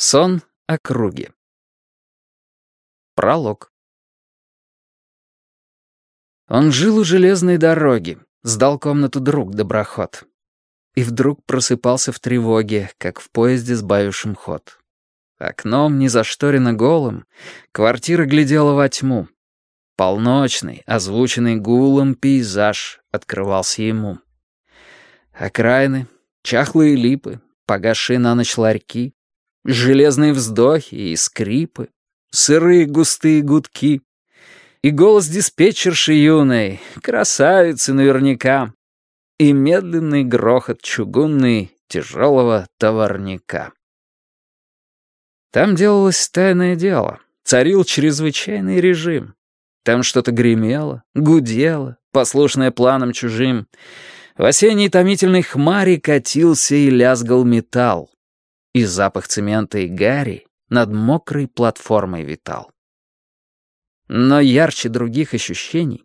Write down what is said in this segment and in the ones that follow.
Сон округи. Пролог. Он жил у железной дороги, сдал комнату друг доброход. И вдруг просыпался в тревоге, как в поезде, сбавившем ход. Окном, не зашторено голым, квартира глядела во тьму. Полночный, озвученный гулом пейзаж открывался ему. Окраины, чахлые липы, погасшие на ночь ларьки, железные вздохи и скрипы, сырые густые гудки и голос диспетчерши юной, красавицы наверняка, и медленный грохот чугунный тяжелого товарника. Там делалось тайное дело, царил чрезвычайный режим. Там что-то гремело, гудело, послушное планам чужим. В осенней томительной хмаре катился и лязгал металл и запах цемента и гари над мокрой платформой витал. Но ярче других ощущений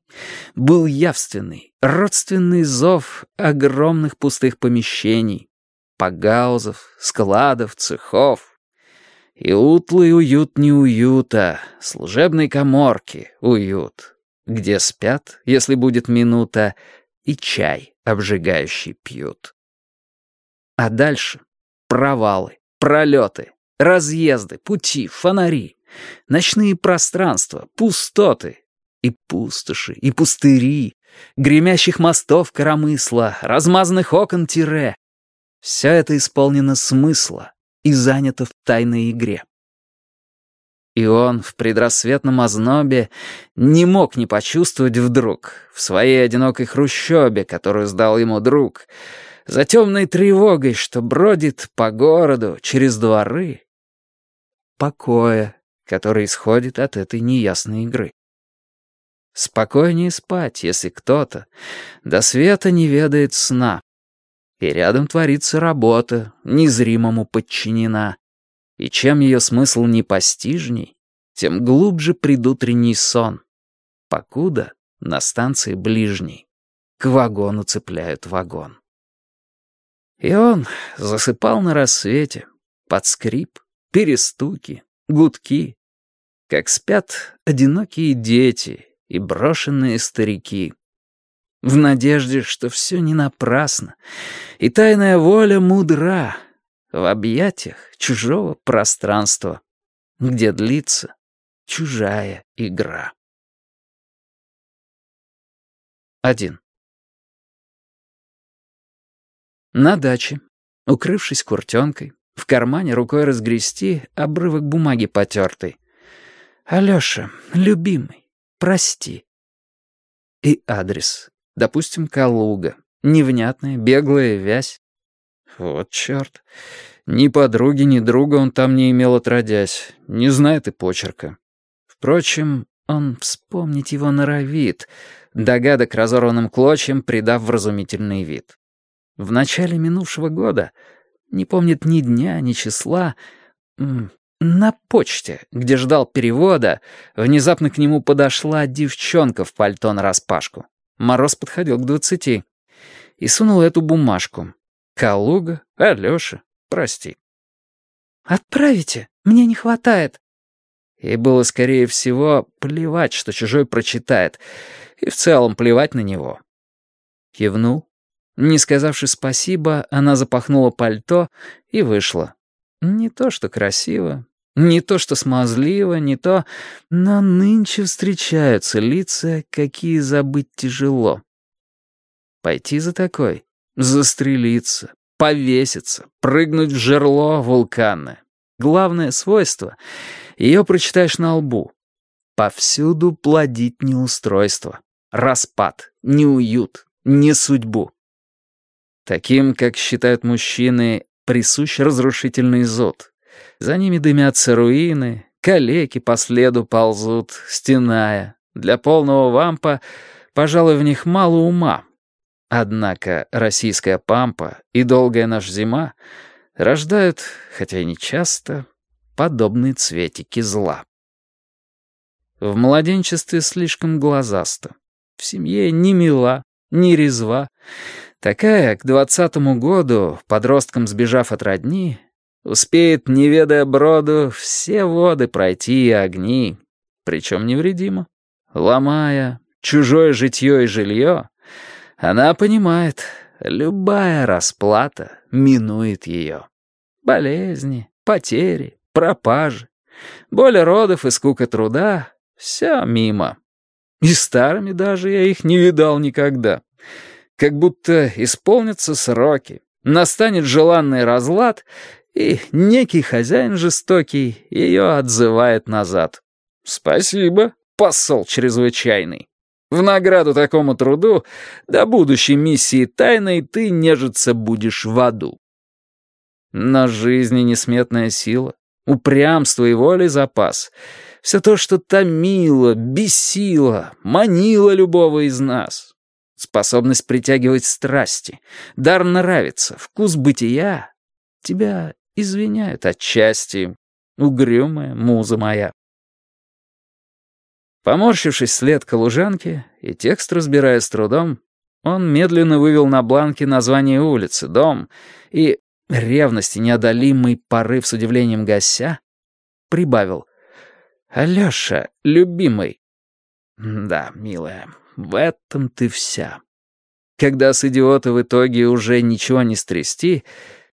был явственный, родственный зов огромных пустых помещений, погаузов, складов, цехов. И утлый уют неуюта, служебной коморки уют, где спят, если будет минута, и чай обжигающий пьют. А дальше провалы, пролеты, разъезды, пути, фонари, ночные пространства, пустоты и пустоши, и пустыри, гремящих мостов коромысла, размазанных окон тире. Все это исполнено смысла и занято в тайной игре. И он в предрассветном ознобе не мог не почувствовать вдруг в своей одинокой хрущобе, которую сдал ему друг — за темной тревогой, что бродит по городу через дворы, покоя, который исходит от этой неясной игры. Спокойнее спать, если кто-то до света не ведает сна, и рядом творится работа, незримому подчинена, и чем ее смысл непостижней, тем глубже предутренний сон, покуда на станции ближней к вагону цепляют вагон. И он засыпал на рассвете, под скрип, перестуки, гудки, как спят одинокие дети и брошенные старики. В надежде, что все не напрасно, и тайная воля мудра в объятиях чужого пространства, где длится чужая игра. Один. На даче, укрывшись куртенкой, в кармане рукой разгрести обрывок бумаги потертый. «Алёша, любимый, прости». И адрес. Допустим, Калуга. Невнятная, беглая вязь. Вот чёрт. Ни подруги, ни друга он там не имел отродясь. Не знает и почерка. Впрочем, он вспомнить его норовит, догадок разорванным клочьям придав вразумительный вид. В начале минувшего года, не помнит ни дня, ни числа, на почте, где ждал перевода, внезапно к нему подошла девчонка в пальто нараспашку. Мороз подходил к двадцати. И сунул эту бумажку. «Калуга, Алёша, прости». «Отправите, мне не хватает». И было, скорее всего, плевать, что чужой прочитает, и в целом плевать на него. Кивнул, не сказавши спасибо, она запахнула пальто и вышла. Не то что красиво, не то что смазливо, не то... Но нынче встречаются лица, какие забыть тяжело. Пойти за такой, застрелиться, повеситься, прыгнуть в жерло вулкана. Главное свойство — ее прочитаешь на лбу. Повсюду плодить неустройство, распад, неуют, не судьбу. Таким, как считают мужчины, присущ разрушительный зуд. За ними дымятся руины, калеки по следу ползут, стеная. Для полного вампа, пожалуй, в них мало ума. Однако российская пампа и долгая наша зима рождают, хотя и не часто, подобные цветики зла. В младенчестве слишком глазасто. В семье не мила, не резва. Такая, к двадцатому году, подросткам сбежав от родни, Успеет, не ведая броду, все воды пройти и огни, причем невредимо. Ломая чужое житье и жилье, она понимает, любая расплата минует ее. Болезни, потери, пропажи, боль родов и скука труда — все мимо. И старыми даже я их не видал никогда. Как будто исполнятся сроки, настанет желанный разлад, и некий хозяин жестокий ее отзывает назад. «Спасибо, посол чрезвычайный. В награду такому труду до будущей миссии тайной ты нежиться будешь в аду». Но жизни несметная сила, упрямство и воля запас — все то, что томило, бесило, манило любого из нас. Способность притягивать страсти, дар нравится, вкус бытия. Тебя извиняют отчасти, угрюмая муза моя. Поморщившись след калужанки и текст разбирая с трудом, он медленно вывел на бланке название улицы, дом, и, ревности неодолимый порыв с удивлением гася, прибавил «Алёша, любимый». «Да, милая, в этом ты вся». Когда с идиота в итоге уже ничего не стрясти,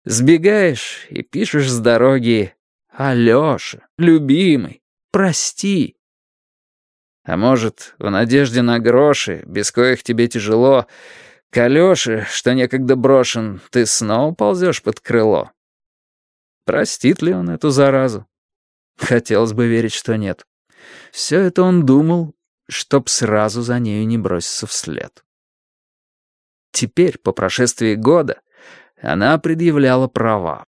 сбегаешь и пишешь с дороги «Алёша, любимый, прости». А может, в надежде на гроши, без коих тебе тяжело, к Алёше, что некогда брошен, ты снова ползешь под крыло? Простит ли он эту заразу? Хотелось бы верить, что нет. Все это он думал, чтоб сразу за нею не броситься вслед. Теперь, по прошествии года, она предъявляла права.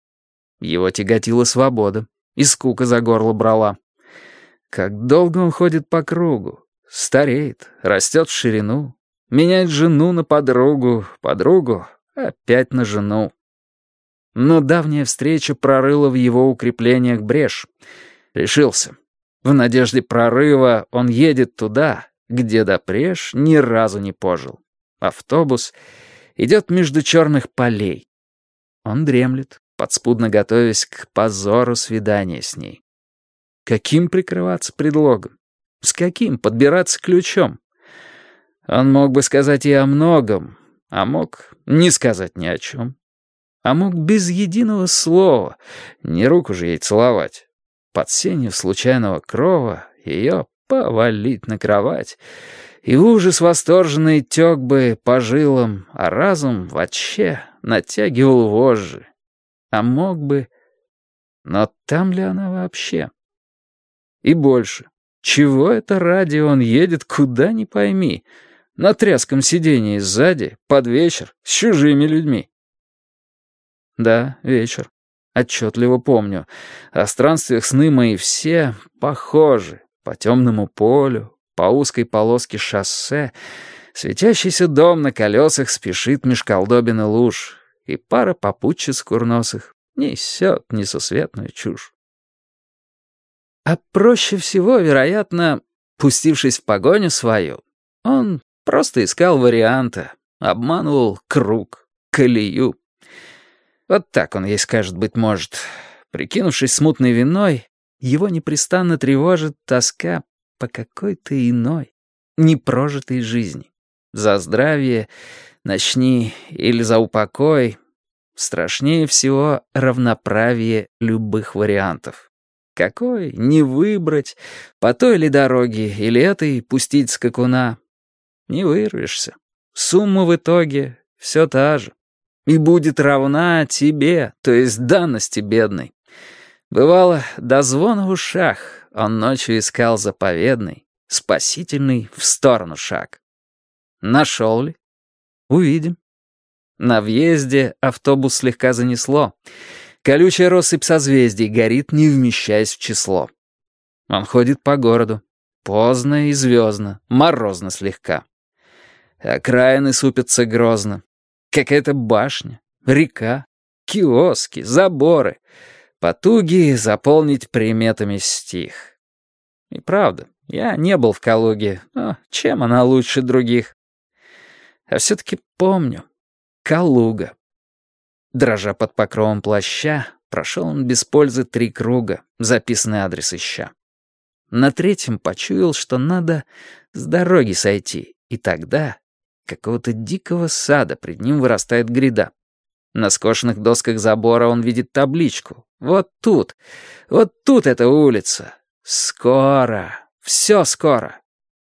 Его тяготила свобода, и скука за горло брала. Как долго он ходит по кругу, стареет, растет в ширину, меняет жену на подругу, подругу опять на жену. Но давняя встреча прорыла в его укреплениях брешь — Решился. В надежде прорыва он едет туда, где допреж ни разу не пожил. Автобус идет между черных полей. Он дремлет, подспудно готовясь к позору свидания с ней. Каким прикрываться предлогом? С каким подбираться ключом? Он мог бы сказать и о многом, а мог не сказать ни о чем. А мог без единого слова, не руку же ей целовать под сенью случайного крова ее повалить на кровать, и ужас восторженный тек бы по жилам, а разум вообще натягивал вожжи. А мог бы... Но там ли она вообще? И больше. Чего это ради он едет, куда ни пойми, на тряском сидении сзади, под вечер, с чужими людьми? Да, вечер. Отчетливо помню. О странствиях сны мои все похожи. По темному полю, по узкой полоске шоссе, светящийся дом на колесах спешит меж колдобин и луж, и пара попутчиц курносых несет несусветную чушь. А проще всего, вероятно, пустившись в погоню свою, он просто искал варианта, обманывал круг, колею. Вот так он ей скажет, быть может. Прикинувшись смутной виной, его непрестанно тревожит тоска по какой-то иной, непрожитой жизни. За здравие, начни или за упокой. Страшнее всего равноправие любых вариантов. Какой не выбрать, по той ли дороге или этой пустить скакуна. Не вырвешься. Сумма в итоге все та же и будет равна тебе, то есть данности бедной. Бывало, до звона в ушах он ночью искал заповедный, спасительный в сторону шаг. Нашел ли? Увидим. На въезде автобус слегка занесло. Колючая россыпь созвездий горит, не вмещаясь в число. Он ходит по городу. Поздно и звездно, морозно слегка. Окраины супятся грозно. Какая-то башня, река, киоски, заборы. Потуги заполнить приметами стих. И правда, я не был в Калуге, но чем она лучше других? А все-таки помню. Калуга. Дрожа под покровом плаща, Прошел он без пользы три круга, записанный адрес ища. На третьем почуял, что надо с дороги сойти, и тогда какого-то дикого сада пред ним вырастает гряда. На скошенных досках забора он видит табличку. Вот тут, вот тут эта улица. Скоро, все скоро.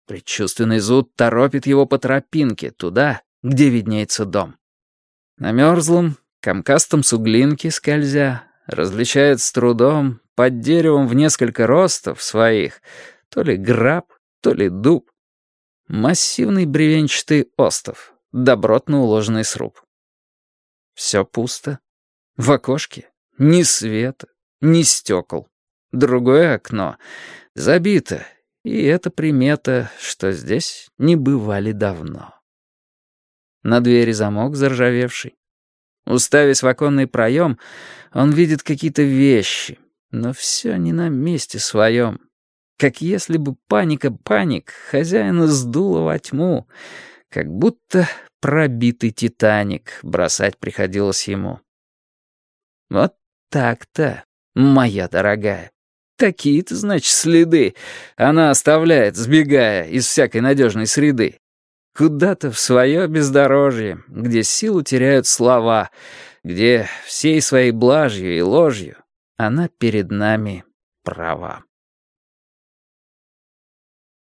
Предчувственный зуд торопит его по тропинке, туда, где виднеется дом. На мерзлом, комкастом суглинке скользя, различает с трудом под деревом в несколько ростов своих то ли граб, то ли дуб. Массивный бревенчатый остов, добротно уложенный сруб. Все пусто. В окошке ни света, ни стекол. Другое окно забито, и это примета, что здесь не бывали давно. На двери замок заржавевший. Уставясь в оконный проем, он видит какие-то вещи, но все не на месте своем. Как если бы паника-паник хозяина сдуло во тьму, как будто пробитый «Титаник» бросать приходилось ему. Вот так-то, моя дорогая. Такие-то, значит, следы она оставляет, сбегая из всякой надежной среды. Куда-то в свое бездорожье, где силу теряют слова, где всей своей блажью и ложью она перед нами права.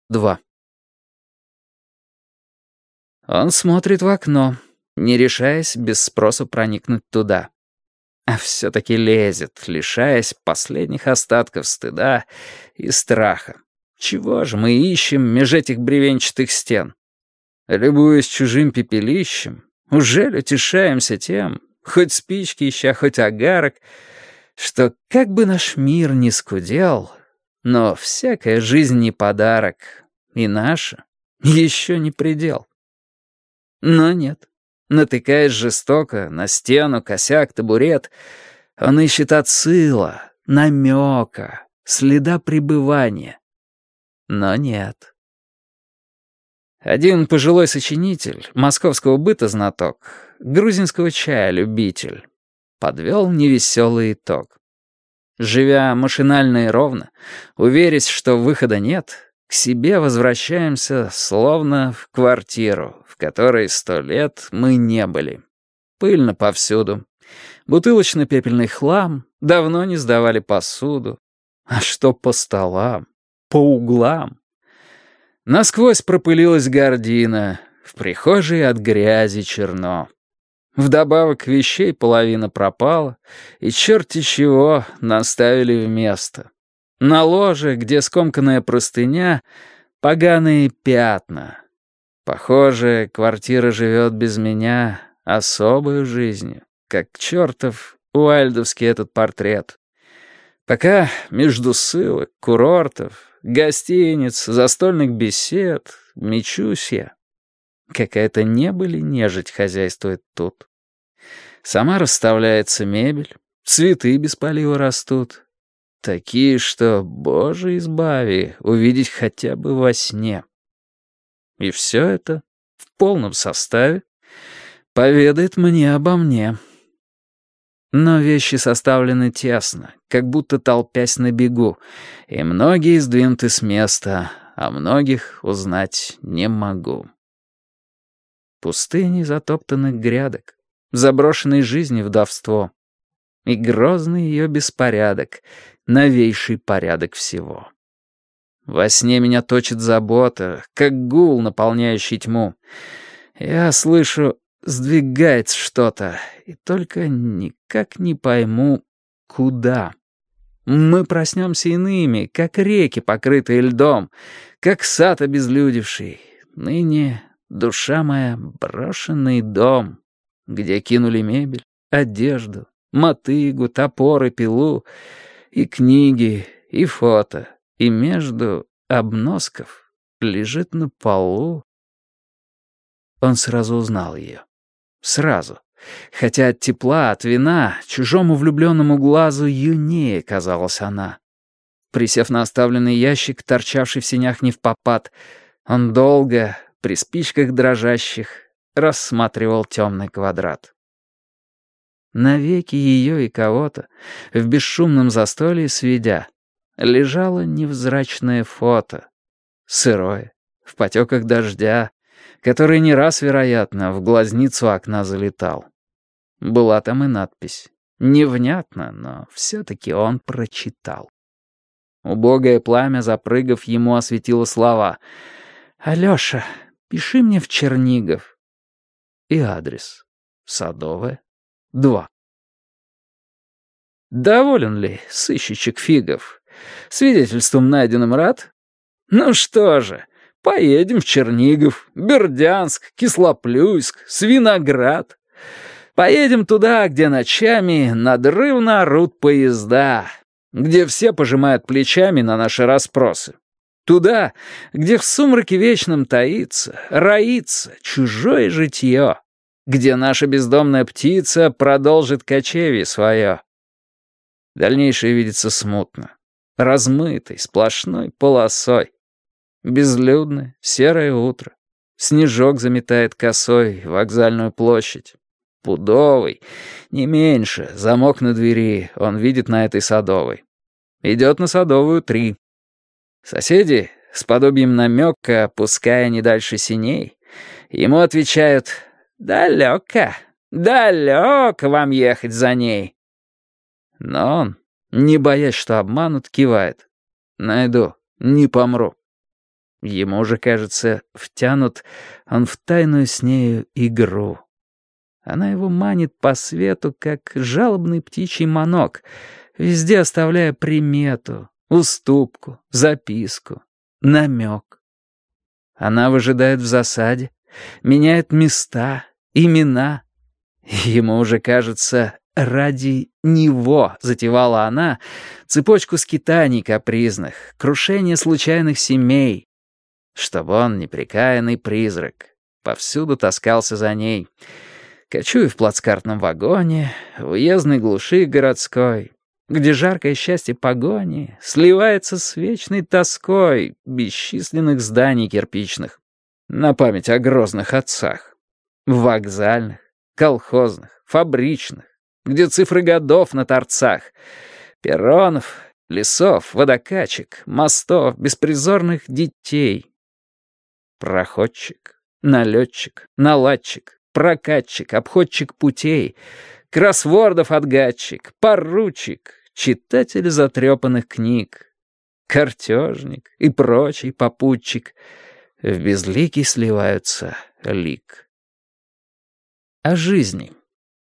2. Он смотрит в окно, не решаясь без спроса проникнуть туда. А все-таки лезет, лишаясь последних остатков стыда и страха. Чего же мы ищем меж этих бревенчатых стен? Любуясь чужим пепелищем, уже утешаемся тем, хоть спички ища, хоть агарок, что как бы наш мир ни скудел, но всякая жизнь не подарок, и наша еще не предел. Но нет, натыкаясь жестоко на стену, косяк, табурет, он ищет отсыла, намека, следа пребывания. Но нет. Один пожилой сочинитель, московского быта знаток, грузинского чая любитель, подвел невеселый итог. Живя машинально и ровно, уверясь, что выхода нет, к себе возвращаемся словно в квартиру, в которой сто лет мы не были. Пыльно повсюду. Бутылочно-пепельный хлам, давно не сдавали посуду. А что по столам, по углам? Насквозь пропылилась гордина, в прихожей от грязи черно. Вдобавок вещей половина пропала, и черти чего наставили вместо. На ложе, где скомканная простыня, поганые пятна. Похоже, квартира живет без меня особой жизнью, как чертов уальдовский этот портрет. Пока между ссылок, курортов, гостиниц, застольных бесед, мечусь я. Какая-то небыль и нежить хозяйствует тут. Сама расставляется мебель, цветы без полива растут. Такие, что, боже избави, увидеть хотя бы во сне. И все это в полном составе поведает мне обо мне. Но вещи составлены тесно, как будто толпясь на бегу, и многие сдвинуты с места, а многих узнать не могу. Пустыни затоптанных грядок, заброшенной жизни вдовство и грозный ее беспорядок, новейший порядок всего. Во сне меня точит забота, как гул, наполняющий тьму. Я слышу Сдвигается что-то, и только никак не пойму, куда. Мы проснемся иными, как реки, покрытые льдом, как сад обезлюдевший. Ныне душа моя — брошенный дом, где кинули мебель, одежду, мотыгу, топор и пилу, и книги, и фото, и между обносков лежит на полу. Он сразу узнал ее. Сразу. Хотя от тепла, от вина, чужому влюбленному глазу юнее казалась она. Присев на оставленный ящик, торчавший в синях не в попад, он долго, при спичках дрожащих, рассматривал темный квадрат. навеки ее и кого-то, в бесшумном застолье сведя, лежало невзрачное фото, сырое, в потеках дождя, который не раз, вероятно, в глазницу окна залетал. Была там и надпись. Невнятно, но все-таки он прочитал. Убогое пламя, запрыгав, ему осветило слова. «Алеша, пиши мне в Чернигов». И адрес. Садовая, 2. Доволен ли сыщичек фигов? Свидетельством найденным рад? Ну что же, поедем в Чернигов, Бердянск, Кислоплюйск, Свиноград. Поедем туда, где ночами надрывно орут поезда, где все пожимают плечами на наши расспросы. Туда, где в сумраке вечном таится, роится чужое житье, где наша бездомная птица продолжит кочевье свое. Дальнейшее видится смутно, размытой, сплошной полосой. Безлюдное, серое утро. Снежок заметает косой вокзальную площадь. Пудовый, не меньше, замок на двери он видит на этой садовой. Идет на садовую три. Соседи, с подобием намека, пуская не дальше синей, ему отвечают «Далеко, далеко вам ехать за ней». Но он, не боясь, что обманут, кивает. «Найду, не помру». Ему же, кажется, втянут он в тайную с нею игру. Она его манит по свету, как жалобный птичий манок, везде оставляя примету, уступку, записку, намек. Она выжидает в засаде, меняет места, имена. Ему уже кажется, ради него затевала она цепочку скитаний капризных, крушение случайных семей, чтобы он, непрекаянный призрак, повсюду таскался за ней — Кочую в плацкартном вагоне, в уездной глуши городской, где жаркое счастье погони сливается с вечной тоской бесчисленных зданий кирпичных на память о грозных отцах, вокзальных, колхозных, фабричных, где цифры годов на торцах, перронов, лесов, водокачек, мостов, беспризорных детей. Проходчик, налетчик, наладчик, прокатчик, обходчик путей, кроссвордов-отгадчик, поручик, читатель затрепанных книг, картежник и прочий попутчик. В безликий сливаются лик. О жизни.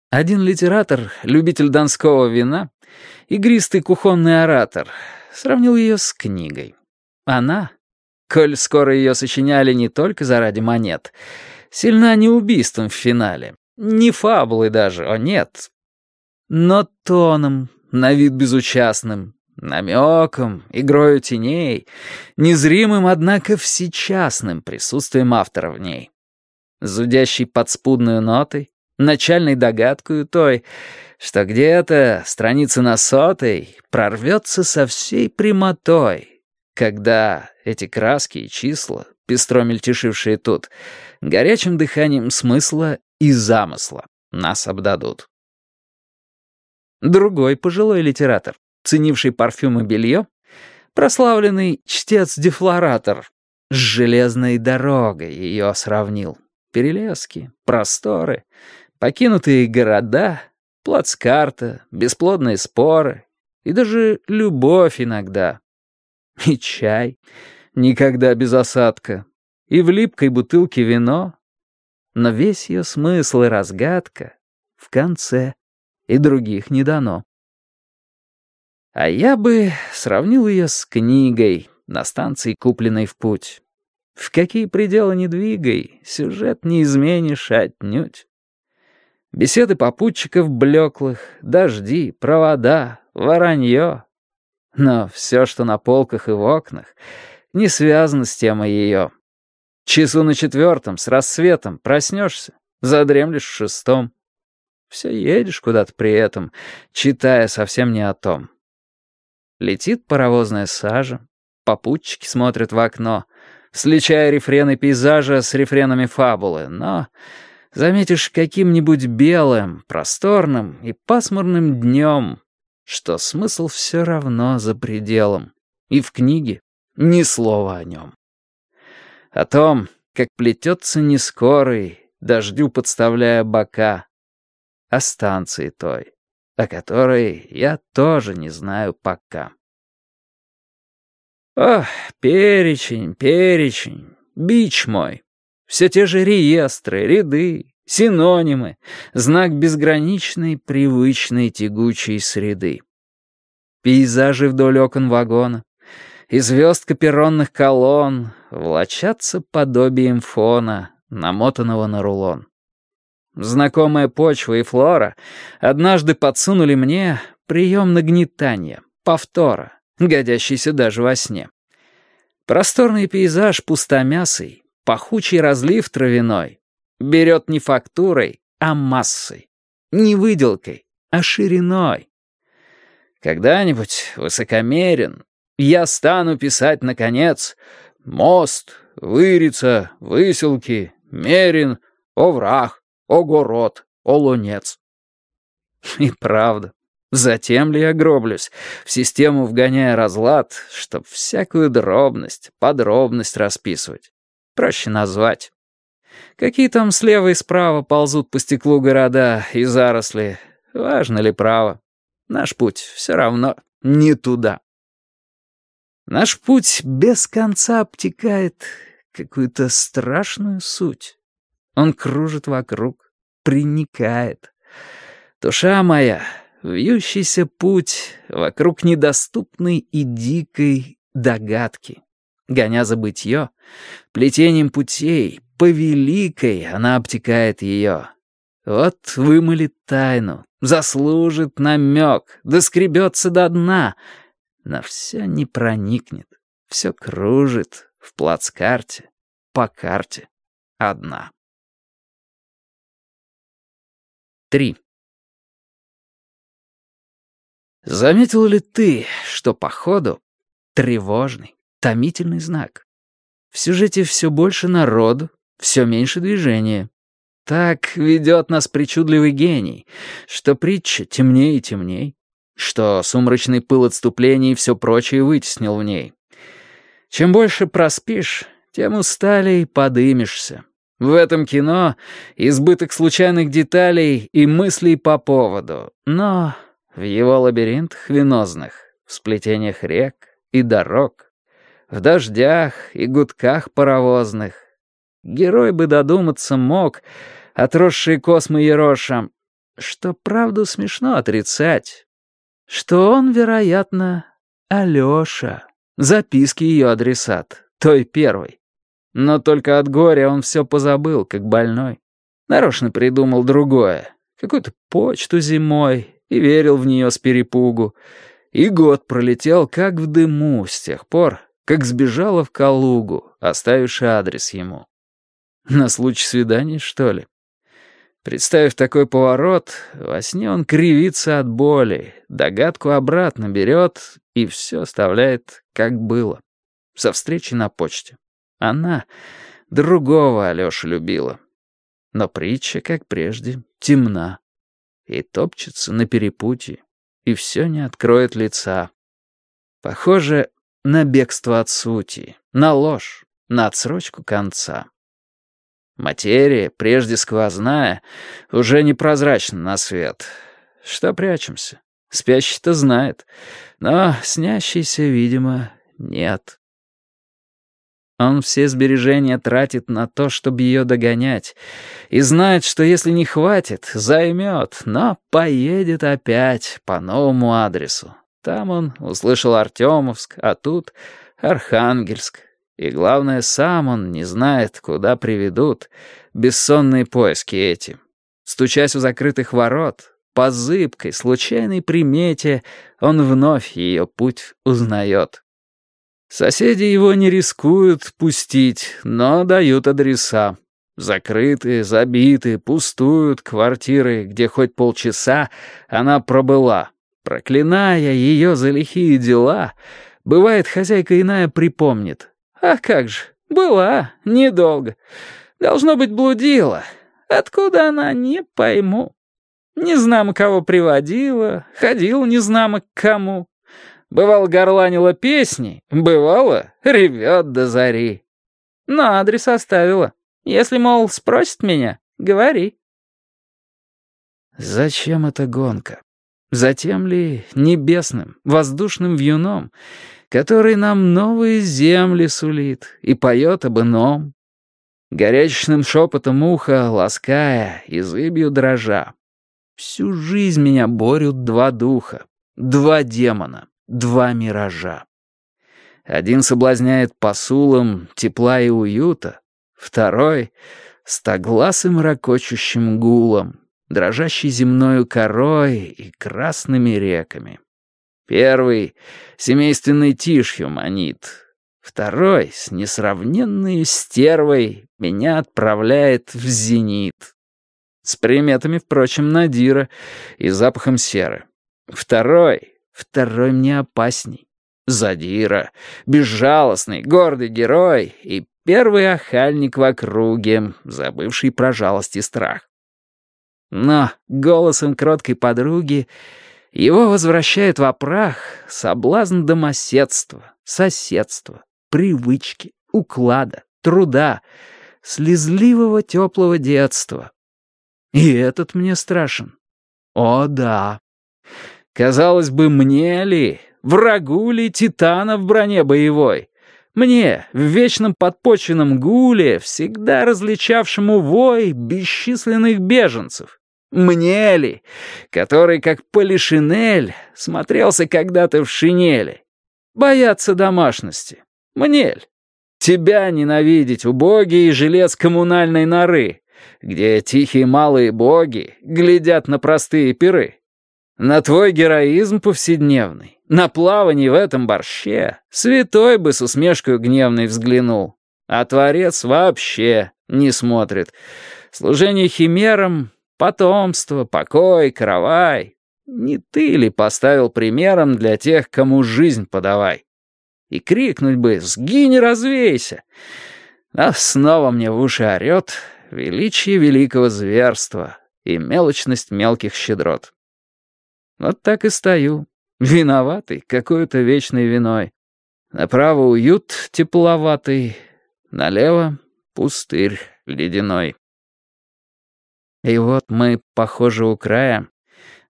Один литератор, любитель донского вина, игристый кухонный оратор, сравнил ее с книгой. Она, коль скоро ее сочиняли не только заради монет, Сильна не убийством в финале, не фабулой даже, о нет. Но тоном, на вид безучастным, намеком, игрою теней, незримым, однако всечастным присутствием автора в ней. Зудящей подспудную нотой, начальной догадкою той, что где-то, страница на сотой, прорвется со всей прямотой, когда эти краски и числа, пестро мельтешившие тут, горячим дыханием смысла и замысла нас обдадут. Другой пожилой литератор, ценивший парфюм и белье, прославленный чтец-дефлоратор, с железной дорогой ее сравнил. Перелески, просторы, покинутые города, плацкарта, бесплодные споры и даже любовь иногда. И чай — никогда без осадка, и в липкой бутылке вино, но весь ее смысл и разгадка в конце, и других не дано. А я бы сравнил ее с книгой на станции, купленной в путь. В какие пределы не двигай, сюжет не изменишь отнюдь. Беседы попутчиков блеклых, дожди, провода, воронье. Но все, что на полках и в окнах — не связано с темой ее. Часу на четвертом, с рассветом, проснешься, задремлешь в шестом. Все едешь куда-то при этом, читая совсем не о том. Летит паровозная сажа, попутчики смотрят в окно, сличая рефрены пейзажа с рефренами фабулы, но заметишь каким-нибудь белым, просторным и пасмурным днем, что смысл все равно за пределом, и в книге ни слова о нем. О том, как плетется нескорый, дождю подставляя бока, о станции той, о которой я тоже не знаю пока. Ох, перечень, перечень, бич мой. Все те же реестры, ряды, синонимы, знак безграничной, привычной тягучей среды. Пейзажи вдоль окон вагона, и звездка перронных колонн влачатся подобием фона, намотанного на рулон. Знакомая почва и флора однажды подсунули мне прием нагнетания, повтора, годящийся даже во сне. Просторный пейзаж пустомясый, пахучий разлив травяной, берет не фактурой, а массой, не выделкой, а шириной. Когда-нибудь высокомерен, я стану писать, наконец, мост, вырица, выселки, мерин, овраг, огород, олунец. И правда, Затем ли я гроблюсь, в систему вгоняя разлад, чтоб всякую дробность, подробность расписывать? Проще назвать. Какие там слева и справа ползут по стеклу города и заросли? Важно ли право? Наш путь все равно не туда. Наш путь без конца обтекает какую-то страшную суть. Он кружит вокруг, приникает. Душа моя, Вьющийся путь вокруг недоступной и дикой догадки. Гоня забытье, плетением путей, по великой она обтекает ее. Вот вымолит тайну, заслужит намек, доскребется до дна, но все не проникнет, все кружит в плацкарте, по карте, одна. 3. Заметил ли ты, что по ходу тревожный, томительный знак? В сюжете все больше народу, все меньше движения. Так ведет нас причудливый гений, что притча темнее и темней, что сумрачный пыл отступлений и все прочее вытеснил в ней. Чем больше проспишь, тем усталей подымешься. В этом кино избыток случайных деталей и мыслей по поводу, но в его лабиринтах венозных, в сплетениях рек и дорог, в дождях и гудках паровозных. Герой бы додуматься мог, отросшие космы Ерошам, что правду смешно отрицать, что он, вероятно, Алёша, записки ее адресат, той первой. Но только от горя он все позабыл, как больной. Нарочно придумал другое, какую-то почту зимой и верил в нее с перепугу. И год пролетел как в дыму с тех пор, как сбежала в Калугу, оставивши адрес ему. На случай свидания, что ли? Представив такой поворот, во сне он кривится от боли, догадку обратно берет и все оставляет, как было. Со встречи на почте. Она другого Алешу любила. Но притча, как прежде, темна и топчется на перепутье, и все не откроет лица. Похоже на бегство от сути, на ложь, на отсрочку конца. Материя, прежде сквозная, уже непрозрачна на свет. Что прячемся? Спящий-то знает, но снящийся, видимо, нет. Он все сбережения тратит на то, чтобы ее догонять, и знает, что если не хватит, займет, но поедет опять по новому адресу. Там он услышал Артемовск, а тут Архангельск. И главное, сам он не знает, куда приведут бессонные поиски эти. Стучась у закрытых ворот, по зыбкой, случайной примете, он вновь ее путь узнает. Соседи его не рискуют пустить, но дают адреса. Закрытые, забитые, пустуют квартиры, где хоть полчаса она пробыла. Проклиная ее за лихие дела, бывает, хозяйка иная припомнит. А как же, была, недолго. Должно быть, блудила. Откуда она, не пойму. Не знамо кого приводила, ходила не знамо к кому. Бывало, горланила песни, бывало, ревет до зари. Но адрес оставила. Если, мол, спросит меня, говори. Зачем эта гонка? Затем ли небесным, воздушным вьюном, который нам новые земли сулит и поет об ином? Горячечным шепотом уха, лаская, и зыбью дрожа. Всю жизнь меня борют два духа, два демона, два миража. Один соблазняет посулом тепла и уюта, второй — стогласым ракочущим гулом, дрожащей земною корой и красными реками. Первый — семейственной тишью манит, второй — с несравненной стервой меня отправляет в зенит. С приметами, впрочем, Надира и запахом серы. Второй, второй мне опасней. Задира, безжалостный, гордый герой и первый охальник в округе, забывший про жалость и страх. Но голосом кроткой подруги его возвращает в опрах соблазн домоседства, соседства, привычки, уклада, труда, слезливого теплого детства. И этот мне страшен. О, да. Казалось бы, мне ли, врагу ли титана в броне боевой? Мне, в вечном подпочвенном гуле, всегда различавшему вой бесчисленных беженцев? Мне ли, который, как полишинель, смотрелся когда-то в шинели? Бояться домашности. Мне ль? Тебя ненавидеть, убогий жилец коммунальной норы, где тихие малые боги глядят на простые пиры. На твой героизм повседневный, на плавание в этом борще, святой бы с усмешкой гневной взглянул, а творец вообще не смотрит. Служение химерам Потомство, покой, каравай. Не ты ли поставил примером для тех, кому жизнь подавай? И крикнуть бы «Сгинь развейся!» А снова мне в уши орёт величие великого зверства и мелочность мелких щедрот. Вот так и стою, виноватый какой-то вечной виной. Направо уют тепловатый, налево пустырь ледяной. И вот мы, похоже, у края,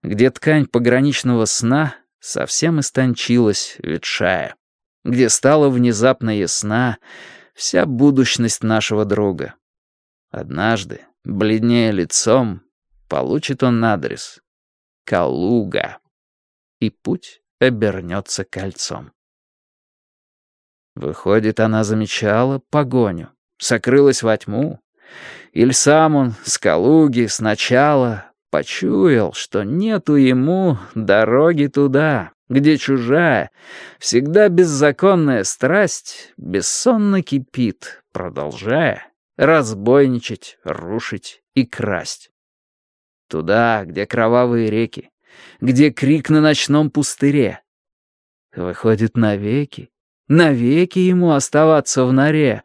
где ткань пограничного сна совсем истончилась, ветшая, где стала внезапно ясна вся будущность нашего друга. Однажды, бледнее лицом, получит он адрес — Калуга, и путь обернется кольцом. Выходит, она замечала погоню, сокрылась во тьму, или сам он с Калуги сначала почуял, что нету ему дороги туда, где чужая, всегда беззаконная страсть бессонно кипит, продолжая разбойничать, рушить и красть. Туда, где кровавые реки, где крик на ночном пустыре. Выходит, навеки навеки ему оставаться в норе,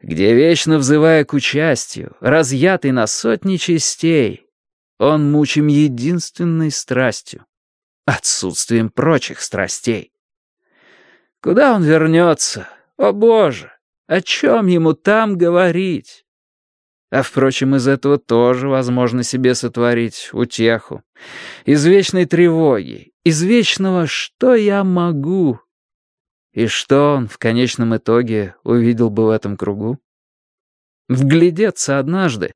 где, вечно взывая к участию, разъятый на сотни частей, он мучим единственной страстью, отсутствием прочих страстей. Куда он вернется? О, Боже! О чем ему там говорить? А, впрочем, из этого тоже возможно себе сотворить утеху. Из вечной тревоги, из вечного «что я могу?» И что он в конечном итоге увидел бы в этом кругу? Вглядеться однажды.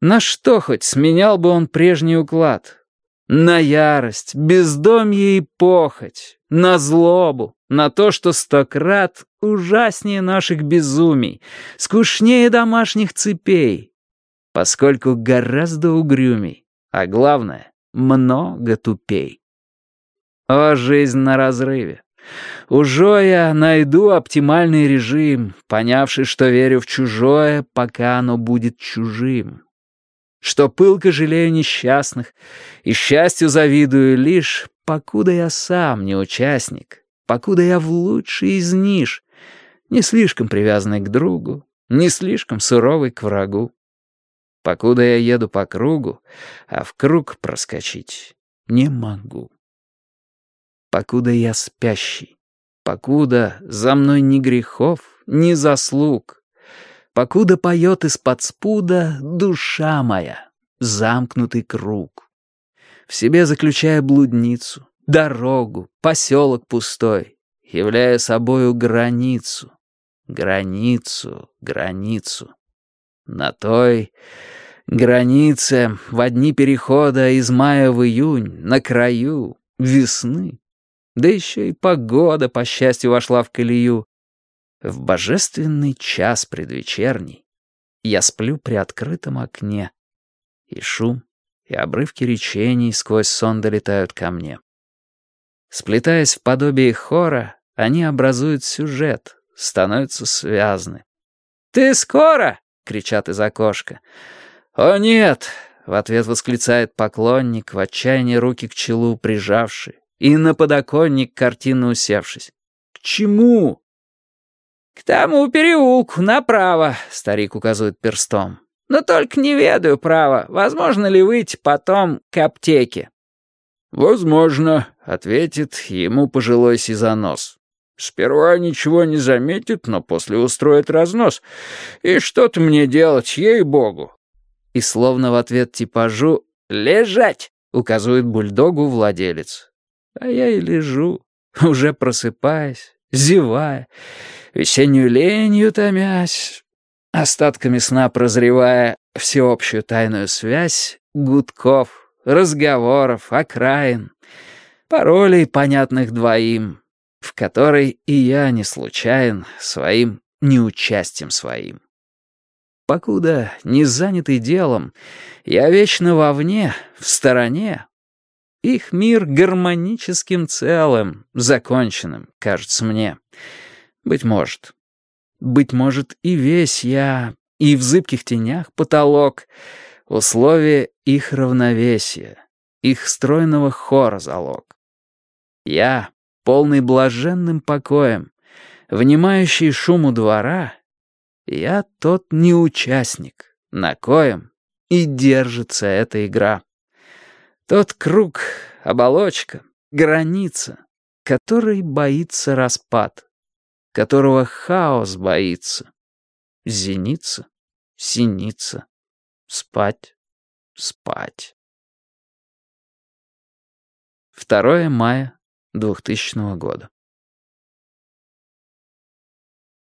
На что хоть сменял бы он прежний уклад? На ярость, бездомье и похоть, на злобу, на то, что сто крат ужаснее наших безумий, скучнее домашних цепей, поскольку гораздо угрюмей, а главное, много тупей. О, жизнь на разрыве! Уже я найду оптимальный режим, понявший, что верю в чужое, пока оно будет чужим. Что пылко жалею несчастных и счастью завидую лишь, покуда я сам не участник, покуда я в лучший из ниш, не слишком привязанный к другу, не слишком суровый к врагу. покуда я еду по кругу, а в круг проскочить не могу. Покуда я спящий, покуда за мной ни грехов, ни заслуг, покуда поет из-под спуда душа моя, замкнутый круг. В себе заключая блудницу, дорогу, поселок пустой, являя собою границу, границу, границу. На той границе в одни перехода из мая в июнь, на краю весны, да еще и погода, по счастью, вошла в колею. В божественный час предвечерний я сплю при открытом окне, и шум, и обрывки речений сквозь сон долетают ко мне. Сплетаясь в подобие хора, они образуют сюжет, становятся связаны. «Ты скоро?» — кричат из окошка. «О, нет!» — в ответ восклицает поклонник, в отчаянии руки к челу прижавший, и на подоконник картинно усевшись. «К чему?» «К тому переулку, направо», — старик указывает перстом. «Но только не ведаю, право, возможно ли выйти потом к аптеке». «Возможно», — ответит ему пожилой сизонос. «Сперва ничего не заметит, но после устроит разнос. И что-то мне делать, ей-богу». И словно в ответ типажу «Лежать!» — указывает бульдогу владелец. А я и лежу, уже просыпаясь, зевая, весеннюю ленью томясь, остатками сна прозревая всеобщую тайную связь гудков, разговоров, окраин, паролей, понятных двоим, в которой и я не случайен своим неучастием своим. Покуда не занятый делом, я вечно вовне, в стороне, их мир гармоническим целым, законченным, кажется мне. Быть может. Быть может, и весь я, и в зыбких тенях потолок, условие их равновесия, их стройного хора залог. Я, полный блаженным покоем, внимающий шуму двора, я тот неучастник, на коем и держится эта игра. Тот круг, оболочка, граница, который боится распад, которого хаос боится. Зеница, синица, спать, спать. 2 мая 2000 года.